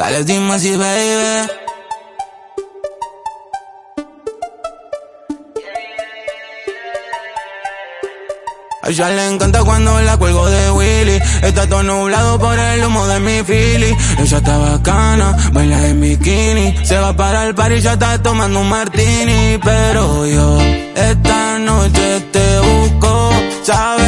Cales y baby. A ella le encanta cuando la cuelgo de Willy. Está todo nublado por el humo de mi Philly. Ella está bacana, baila en bikini. Se va para el par y ya está tomando un martini. Pero yo, esta noche te busco. Sabes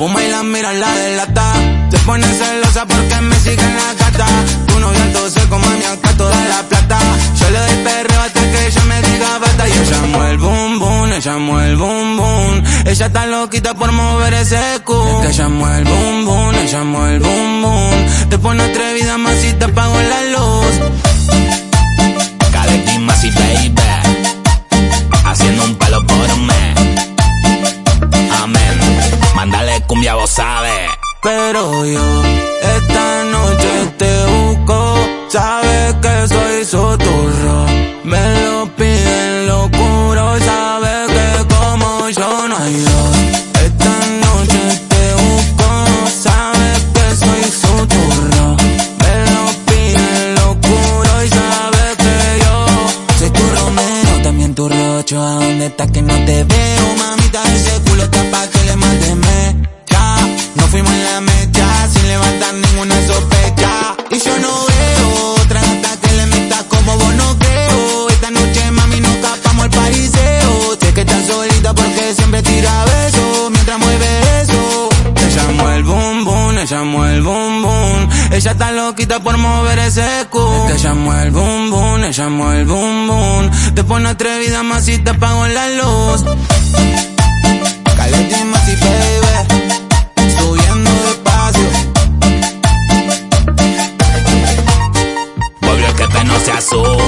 Puma y la mira la delata. Se pone celosa porque me sigue en la gata. Tu novio entonces como mi acá toda la plata. Yo le doy perreo hasta que ella me diga bata. Y ella mueve el boom boom, ella mueve el boom boom. Ella está loquita por mover ese cu. Es que ella mueve el boom boom, ella mueve el boom boom. Te pone atrevida más si te apago la luz. Cumbia, vos sabes. Pero yo esta noche te busco, sabes que soy su turro. Me lo piden locuro, sabes que como yo no hay dos. Esta noche te busco, sabes que soy su turro. Me lo piden locuro y sabes que yo soy tu Romeo, también tu rocho. ¿A dónde estás que no te veo? Boom boom. Ella está loquita por mover ese cu. Es que el boom boom, ella mueve el boom boom. Te pone atrevida más si te apago la luz. Caliente más y baby. Subiendo despacio. Pueblo que no se asusten.